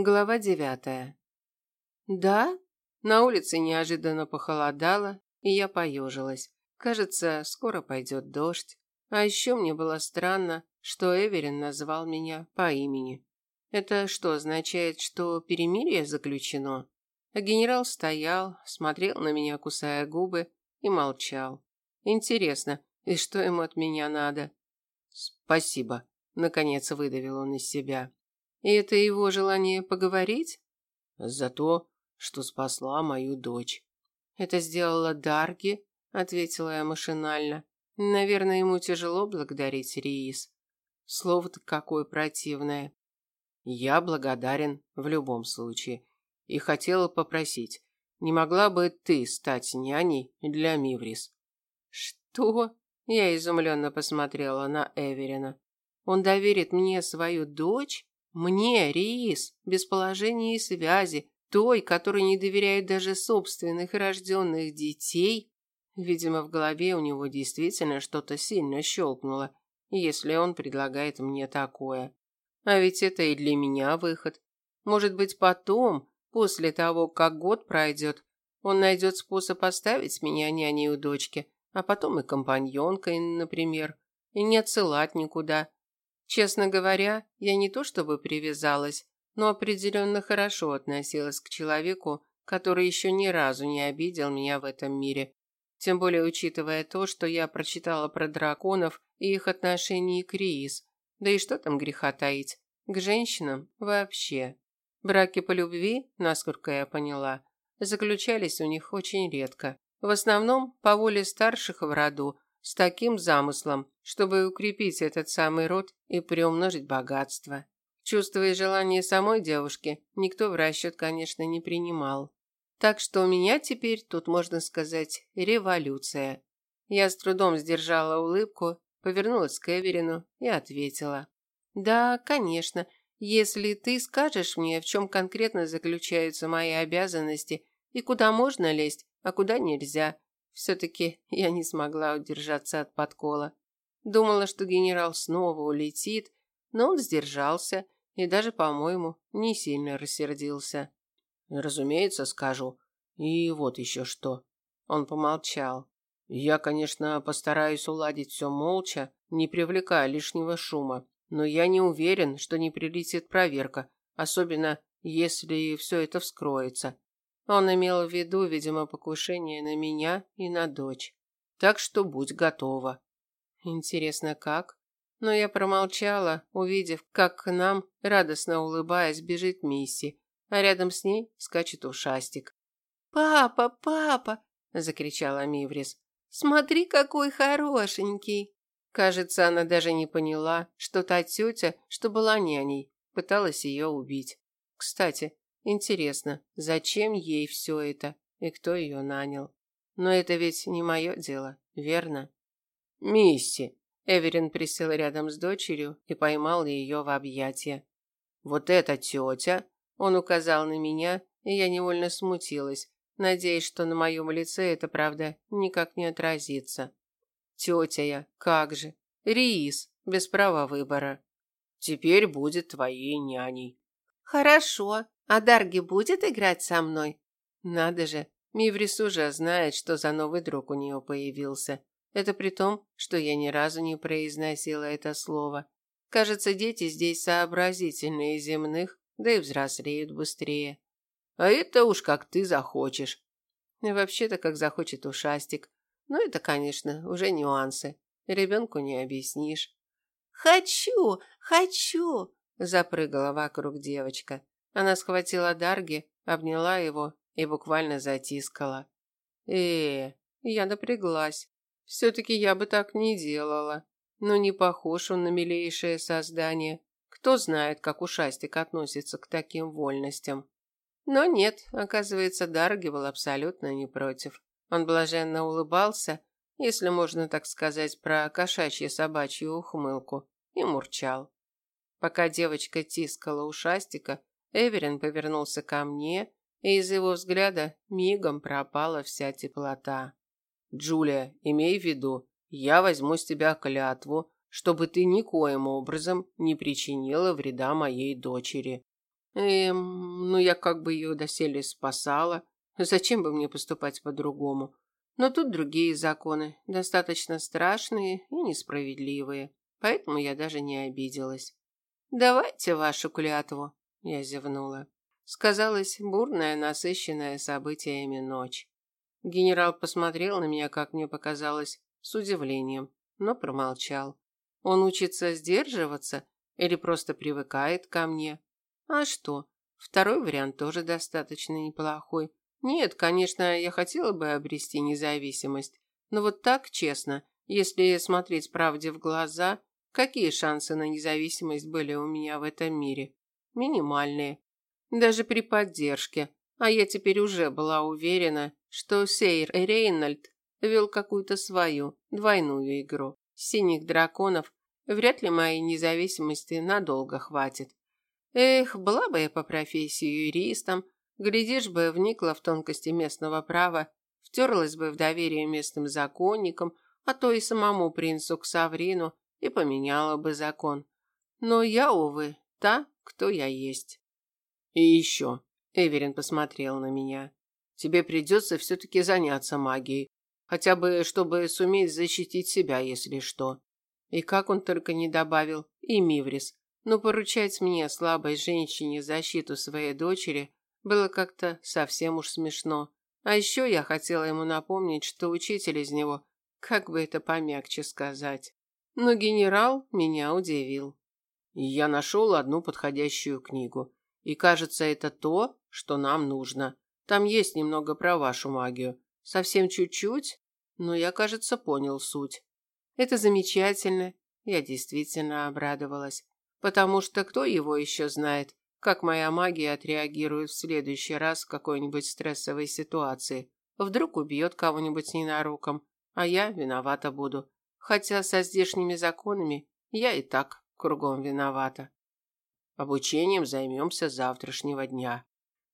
Глава девятая. Да? На улице неожиданно похолодало, и я поежилась. Кажется, скоро пойдет дождь. А еще мне было странно, что Эверин назвал меня по имени. Это что, означает, что перемирие заключено? А генерал стоял, смотрел на меня, кусая губы, и молчал. Интересно, и что ему от меня надо? Спасибо, наконец выдавил он из себя. И это его желание поговорить? За то, что спасла мою дочь. Это сделала Дарги, ответила я машинально. Наверное, ему тяжело благодарить Риис. Слово-то какое противное. Я благодарен в любом случае и хотела попросить, не могла бы ты стать няней для Миврис? Что? Я изумленно посмотрела на Эверина. Он доверит мне свою дочь? Мне, Риис, без положения и связи, той, которой не доверяет даже собственных рожденных детей? Видимо, в голове у него действительно что-то сильно щелкнуло, если он предлагает мне такое. А ведь это и для меня выход. Может быть, потом, после того, как год пройдет, он найдет способ оставить меня няней у дочки, а потом и компаньонкой, например, и не отсылать никуда, Честно говоря, я не то чтобы привязалась, но определенно хорошо относилась к человеку, который еще ни разу не обидел меня в этом мире. Тем более учитывая то, что я прочитала про драконов и их отношение к Риис. Да и что там греха таить? К женщинам вообще. Браки по любви, насколько я поняла, заключались у них очень редко. В основном по воле старших в роду, с таким замыслом, чтобы укрепить этот самый род и приумножить богатство. Чувства и желания самой девушки никто в расчет, конечно, не принимал. Так что у меня теперь, тут можно сказать, революция. Я с трудом сдержала улыбку, повернулась к Эверину и ответила. «Да, конечно, если ты скажешь мне, в чем конкретно заключаются мои обязанности и куда можно лезть, а куда нельзя, все-таки я не смогла удержаться от подкола. Думала, что генерал снова улетит, но он сдержался и даже, по-моему, не сильно рассердился. Разумеется, скажу. И вот еще что. Он помолчал. Я, конечно, постараюсь уладить все молча, не привлекая лишнего шума, но я не уверен, что не прилетит проверка, особенно если все это вскроется. Он имел в виду, видимо, покушение на меня и на дочь. Так что будь готова. Интересно, как? Но я промолчала, увидев, как к нам, радостно улыбаясь, бежит Мисси, а рядом с ней скачет ушастик. «Папа, папа!» – закричала Миврис. «Смотри, какой хорошенький!» Кажется, она даже не поняла, что та тетя, что была няней, пыталась ее убить. Кстати, Интересно, зачем ей все это и кто ее нанял? Но это ведь не мое дело, верно? Мисси. Эверин присел рядом с дочерью и поймал ее в объятия. Вот эта тетя, он указал на меня, и я невольно смутилась, надеясь, что на моем лице это правда никак не отразится. Тетя я, как же? Риис, без права выбора. Теперь будет твоей няней. Хорошо, а Дарги будет играть со мной? Надо же, Миврис уже знает, что за новый друг у нее появился. Это при том, что я ни разу не произносила это слово. Кажется, дети здесь сообразительнее земных, да и взрослеют быстрее. А это уж как ты захочешь. Вообще-то, как захочет ушастик. Но это, конечно, уже нюансы. Ребенку не объяснишь. «Хочу! Хочу!» – запрыгала вокруг девочка. Она схватила Дарги, обняла его и буквально затискала. Э, я напряглась. все таки я бы так не делала. Но не похож он на милейшее создание. Кто знает, как ушастик относится к таким вольностям. Но нет, оказывается, Дарги был абсолютно не против. Он блаженно улыбался, если можно так сказать про кошачье-собачью ухмылку, и мурчал. Пока девочка тискала ушастика, Эверин повернулся ко мне, и из его взгляда мигом пропала вся теплота. «Джулия, имей в виду, я возьму с тебя клятву, чтобы ты никоим образом не причинила вреда моей дочери». Эм, ну я как бы ее доселе спасала. Зачем бы мне поступать по-другому? Но тут другие законы, достаточно страшные и несправедливые. Поэтому я даже не обиделась. Давайте вашу клятву, я зевнула. Сказалась бурная, насыщенная событиями ночь. Генерал посмотрел на меня, как мне показалось, с удивлением, но промолчал. Он учится сдерживаться или просто привыкает ко мне? А что? Второй вариант тоже достаточно неплохой. Нет, конечно, я хотела бы обрести независимость, но вот так, честно, если смотреть правде в глаза, какие шансы на независимость были у меня в этом мире? Минимальные. Даже при поддержке. А я теперь уже была уверена, что Сейр Рейнольд вел какую-то свою, двойную игру. Синих драконов вряд ли моей независимости надолго хватит. Эх, была бы я по профессии юристом, глядишь бы, вникла в тонкости местного права, втерлась бы в доверие местным законникам, а то и самому принцу Ксаврину и поменяла бы закон. Но я, увы, та, кто я есть. И еще, Эверин посмотрел на меня. Тебе придется все-таки заняться магией, хотя бы чтобы суметь защитить себя, если что. И как он только не добавил, и Миврис. Но поручать мне, слабой женщине, защиту своей дочери было как-то совсем уж смешно. А еще я хотела ему напомнить, что учитель из него, как бы это помягче сказать. Но генерал меня удивил. Я нашел одну подходящую книгу. И кажется, это то, что нам нужно. Там есть немного про вашу магию. Совсем чуть-чуть, но я, кажется, понял суть. Это замечательно. Я действительно обрадовалась. Потому что кто его еще знает, как моя магия отреагирует в следующий раз в какой-нибудь стрессовой ситуации. Вдруг убьет кого-нибудь ненароком, а я виновата буду. Хотя со здешними законами я и так кругом виновата. Обучением займемся завтрашнего дня.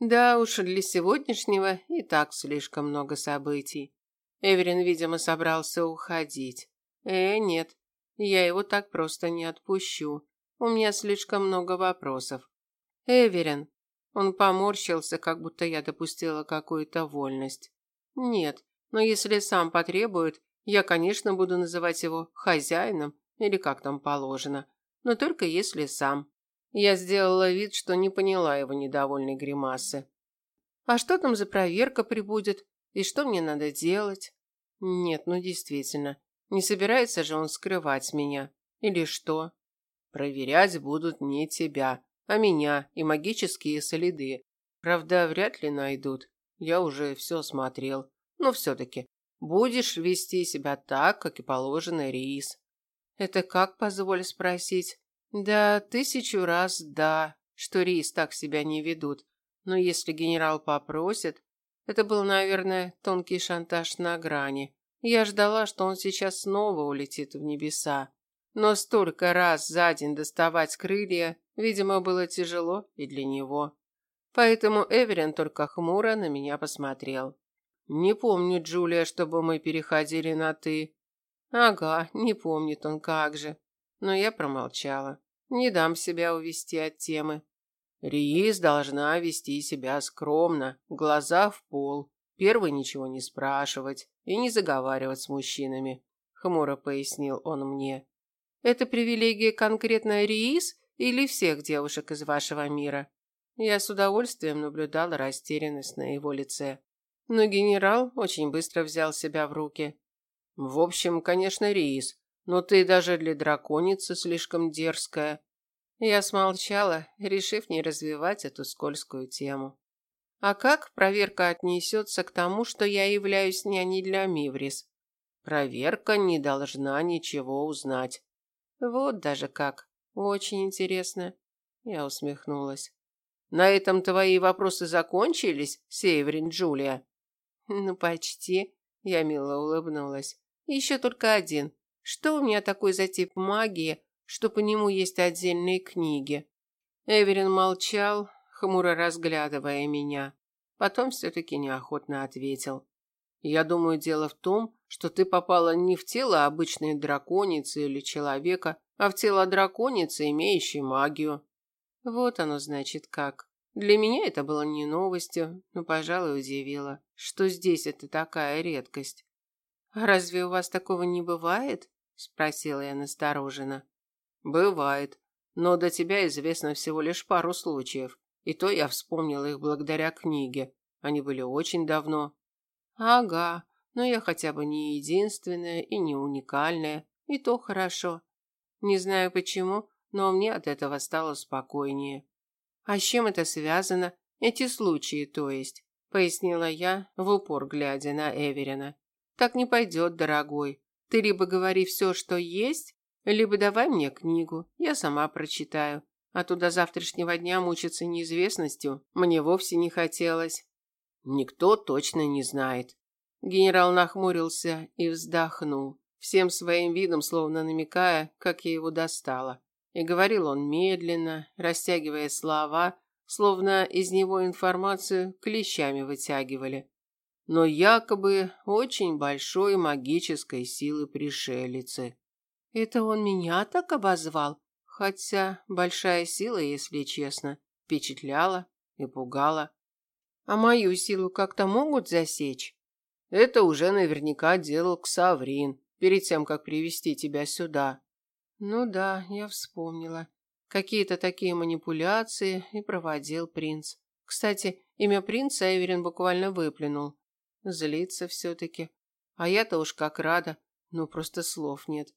Да уж, для сегодняшнего и так слишком много событий. Эверин, видимо, собрался уходить. Э, нет, я его так просто не отпущу. У меня слишком много вопросов. Эверин. Он поморщился, как будто я допустила какую-то вольность. Нет, но если сам потребует, я, конечно, буду называть его хозяином или как там положено, но только если сам. Я сделала вид, что не поняла его недовольной гримасы. А что там за проверка прибудет? И что мне надо делать? Нет, ну действительно, не собирается же он скрывать меня. Или что? Проверять будут не тебя, а меня и магические следы. Правда, вряд ли найдут. Я уже все смотрел. Но все-таки будешь вести себя так, как и положено Рис. Это как, позволь спросить? Да, тысячу раз да, что Рис так себя не ведут. Но если генерал попросит, это был, наверное, тонкий шантаж на грани. Я ждала, что он сейчас снова улетит в небеса. Но столько раз за день доставать крылья, видимо, было тяжело и для него. Поэтому Эверин только хмуро на меня посмотрел. Не помню, Джулия, чтобы мы переходили на ты. Ага, не помнит он как же но я промолчала. Не дам себя увести от темы. Риис должна вести себя скромно, глаза в пол, первый ничего не спрашивать и не заговаривать с мужчинами, хмуро пояснил он мне. Это привилегия конкретно Риис или всех девушек из вашего мира? Я с удовольствием наблюдала растерянность на его лице. Но генерал очень быстро взял себя в руки. В общем, конечно, Риис, но ты даже для драконицы слишком дерзкая. Я смолчала, решив не развивать эту скользкую тему. А как проверка отнесется к тому, что я являюсь няней для Миврис? Проверка не должна ничего узнать. Вот даже как. Очень интересно. Я усмехнулась. На этом твои вопросы закончились, Северин Джулия? Ну, почти. Я мило улыбнулась. Еще только один. Что у меня такой за тип магии, что по нему есть отдельные книги? Эверин молчал, хмуро разглядывая меня. Потом все-таки неохотно ответил. Я думаю, дело в том, что ты попала не в тело обычной драконицы или человека, а в тело драконицы, имеющей магию. Вот оно значит как. Для меня это было не новостью, но, пожалуй, удивило, что здесь это такая редкость. «А разве у вас такого не бывает?» – спросила я настороженно. «Бывает, но до тебя известно всего лишь пару случаев, и то я вспомнила их благодаря книге. Они были очень давно». «Ага, но я хотя бы не единственная и не уникальная, и то хорошо. Не знаю почему, но мне от этого стало спокойнее. А с чем это связано? Эти случаи, то есть, пояснила я, в упор глядя на Эверина. Так не пойдет, дорогой. Ты либо говори все, что есть, либо давай мне книгу, я сама прочитаю. А то до завтрашнего дня мучиться неизвестностью мне вовсе не хотелось. Никто точно не знает. Генерал нахмурился и вздохнул, всем своим видом словно намекая, как я его достала. И говорил он медленно, растягивая слова, словно из него информацию клещами вытягивали. Но якобы очень большой магической силы пришелицы. Это он меня так обозвал? Хотя большая сила, если честно, впечатляла и пугала. А мою силу как-то могут засечь? Это уже наверняка делал Ксаврин перед тем, как привести тебя сюда. Ну да, я вспомнила. Какие-то такие манипуляции и проводил принц. Кстати, имя принца Эверин буквально выплюнул. Злится все-таки. А я-то уж как рада, ну просто слов нет.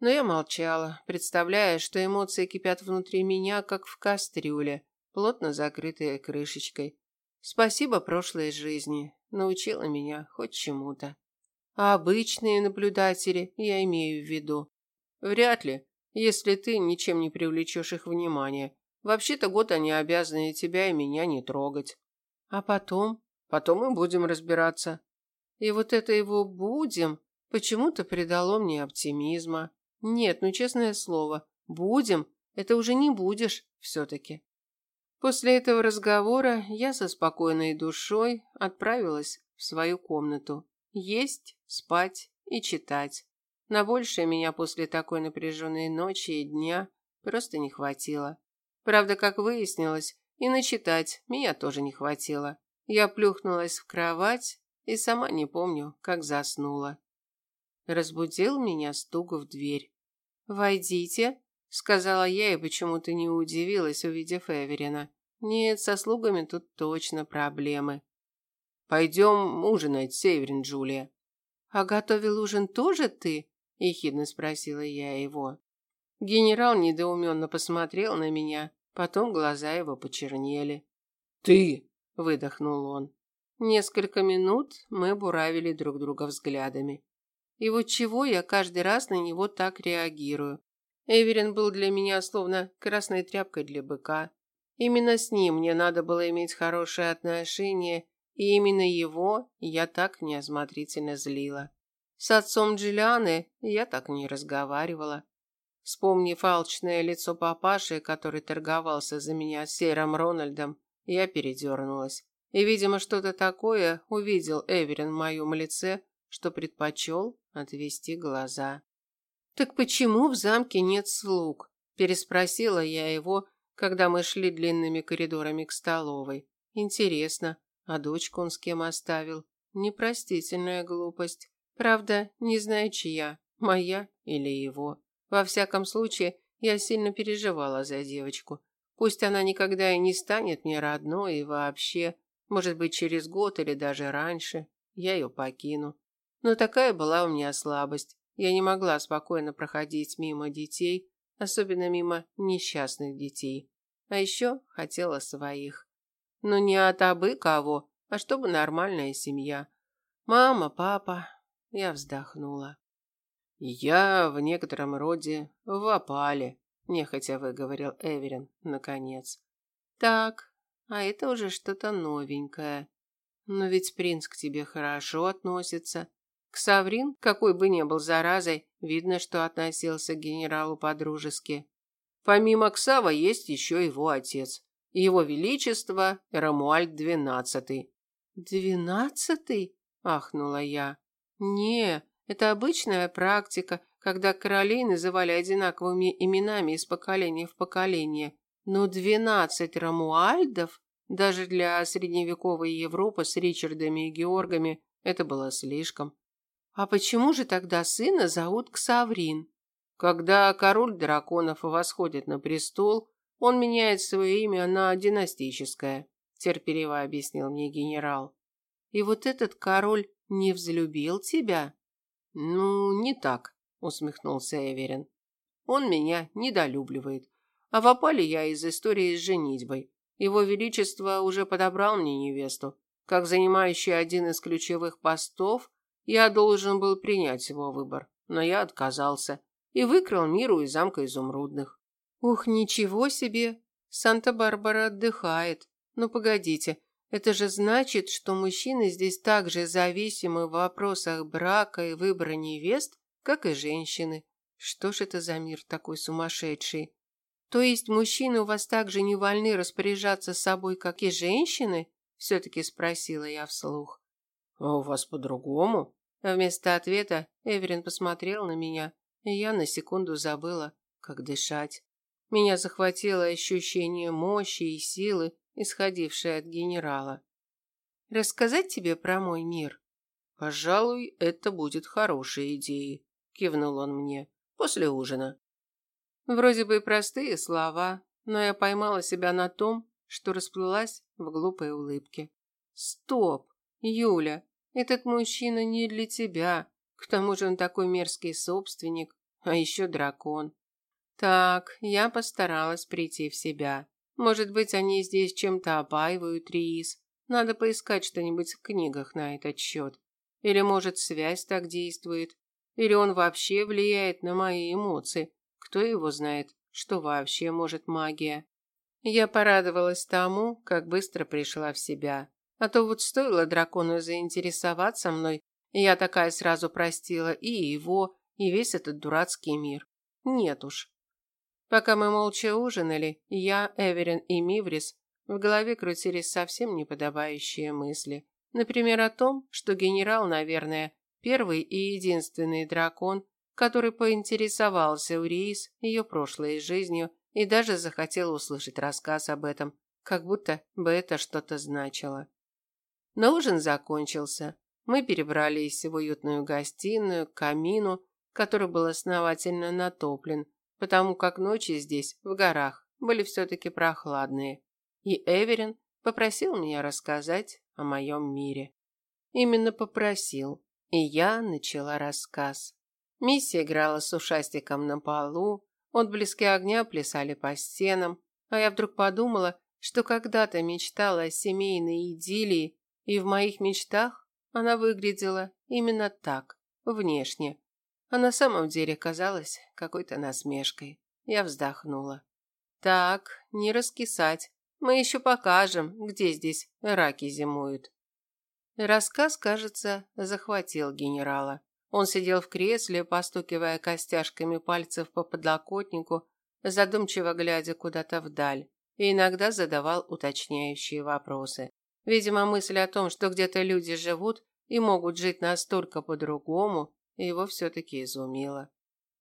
Но я молчала, представляя, что эмоции кипят внутри меня, как в кастрюле, плотно закрытой крышечкой. Спасибо прошлой жизни, научила меня хоть чему-то. А обычные наблюдатели я имею в виду. Вряд ли, если ты ничем не привлечешь их внимание. Вообще-то год они обязаны тебя и меня не трогать. А потом? Потом мы будем разбираться. И вот это его «будем» почему-то придало мне оптимизма. Нет, ну честное слово, «будем» – это уже не будешь все-таки. После этого разговора я со спокойной душой отправилась в свою комнату. Есть, спать и читать. На большее меня после такой напряженной ночи и дня просто не хватило. Правда, как выяснилось, и начитать меня тоже не хватило. Я плюхнулась в кровать и сама не помню, как заснула. Разбудил меня стук в дверь. «Войдите», — сказала я и почему-то не удивилась, увидев Эверина. «Нет, со слугами тут точно проблемы». «Пойдем ужинать, Северин Джулия». «А готовил ужин тоже ты?» – ехидно спросила я его. Генерал недоуменно посмотрел на меня, потом глаза его почернели. «Ты!» – выдохнул он. Несколько минут мы буравили друг друга взглядами. И вот чего я каждый раз на него так реагирую. Эверин был для меня словно красной тряпкой для быка. Именно с ним мне надо было иметь хорошие отношения, и именно его я так неосмотрительно злила. С отцом Джиллианы я так не разговаривала. Вспомнив алчное лицо папаши, который торговался за меня с Сером Рональдом, я передернулась. И, видимо, что-то такое увидел Эверин в моем лице, что предпочел отвести глаза. «Так почему в замке нет слуг?» – переспросила я его, когда мы шли длинными коридорами к столовой. «Интересно, а дочку он с кем оставил? Непростительная глупость. Правда, не знаю, чья, моя или его. Во всяком случае, я сильно переживала за девочку. Пусть она никогда и не станет мне родной и вообще, может быть, через год или даже раньше, я ее покину. Но такая была у меня слабость. Я не могла спокойно проходить мимо детей, особенно мимо несчастных детей. А еще хотела своих. Но не от абы кого, а чтобы нормальная семья. Мама, папа, я вздохнула. Я в некотором роде в опале, нехотя выговорил Эверин наконец. Так, а это уже что-то новенькое. Но ведь принц к тебе хорошо относится. К Саврин, какой бы ни был заразой, видно, что относился к генералу по-дружески. Помимо Ксава есть еще его отец. Его Величество Рамуальд двенадцатый. «Двенадцатый?» – ахнула я. Не, это обычная практика, когда королей называли одинаковыми именами из поколения в поколение. Но двенадцать рамуальдов? Даже для средневековой Европы с Ричардами и Георгами это было слишком. А почему же тогда сына зовут Ксаврин? Когда король драконов восходит на престол, он меняет свое имя на династическое, терпеливо объяснил мне генерал. И вот этот король не взлюбил тебя? Ну, не так, усмехнулся Эверин. Он меня недолюбливает. А в опале я из истории с женитьбой. Его величество уже подобрал мне невесту. Как занимающий один из ключевых постов, я должен был принять его выбор, но я отказался и выкрал миру из замка изумрудных. Ух, ничего себе! Санта-Барбара отдыхает. Но погодите, это же значит, что мужчины здесь так же зависимы в вопросах брака и выбора невест, как и женщины. Что ж это за мир такой сумасшедший? То есть мужчины у вас также не вольны распоряжаться собой, как и женщины? Все-таки спросила я вслух. А у вас по-другому? Вместо ответа Эверин посмотрел на меня, и я на секунду забыла, как дышать. Меня захватило ощущение мощи и силы, исходившее от генерала. Рассказать тебе про мой мир? Пожалуй, это будет хорошей идеей, кивнул он мне. После ужина. Вроде бы и простые слова, но я поймала себя на том, что расплылась в глупой улыбке. Стоп, Юля, этот мужчина не для тебя. К тому же он такой мерзкий собственник, а еще дракон. Так, я постаралась прийти в себя. Может быть, они здесь чем-то опаивают Риис. Надо поискать что-нибудь в книгах на этот счет. Или, может, связь так действует. Или он вообще влияет на мои эмоции. Кто его знает, что вообще может магия. Я порадовалась тому, как быстро пришла в себя. А то вот стоило дракону заинтересоваться мной, и я такая сразу простила и его, и весь этот дурацкий мир. Нет уж, Пока мы молча ужинали, я, Эверин и Миврис, в голове крутились совсем неподобающие мысли. Например, о том, что генерал, наверное, первый и единственный дракон, который поинтересовался у Риис ее прошлой жизнью и даже захотел услышать рассказ об этом, как будто бы это что-то значило. Но ужин закончился. Мы перебрались в уютную гостиную, к камину, который был основательно натоплен, потому как ночи здесь, в горах, были все-таки прохладные. И Эверин попросил меня рассказать о моем мире. Именно попросил, и я начала рассказ. Миссия играла с ушастиком на полу, отблески огня плясали по стенам, а я вдруг подумала, что когда-то мечтала о семейной идиллии, и в моих мечтах она выглядела именно так, внешне, а на самом деле казалась какой-то насмешкой. Я вздохнула. Так, не раскисать. Мы еще покажем, где здесь раки зимуют. Рассказ, кажется, захватил генерала. Он сидел в кресле, постукивая костяшками пальцев по подлокотнику, задумчиво глядя куда-то вдаль, и иногда задавал уточняющие вопросы. Видимо, мысль о том, что где-то люди живут и могут жить настолько по-другому, его все-таки изумило.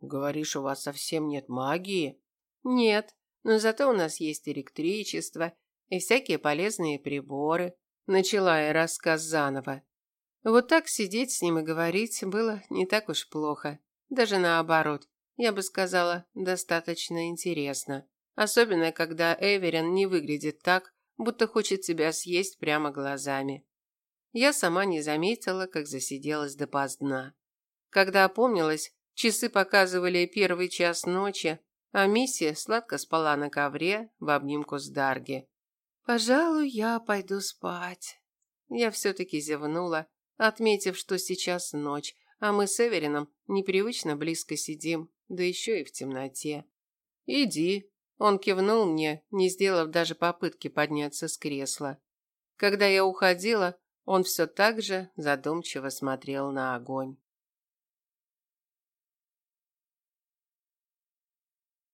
«Говоришь, у вас совсем нет магии?» «Нет, но зато у нас есть электричество и всякие полезные приборы», начала я рассказ заново. Вот так сидеть с ним и говорить было не так уж плохо. Даже наоборот, я бы сказала, достаточно интересно. Особенно, когда Эверин не выглядит так, будто хочет тебя съесть прямо глазами. Я сама не заметила, как засиделась допоздна. Когда опомнилась, часы показывали первый час ночи, а Мисси сладко спала на ковре в обнимку с Дарги. «Пожалуй, я пойду спать». Я все-таки зевнула, отметив, что сейчас ночь, а мы с Эверином непривычно близко сидим, да еще и в темноте. «Иди», – он кивнул мне, не сделав даже попытки подняться с кресла. Когда я уходила, он все так же задумчиво смотрел на огонь.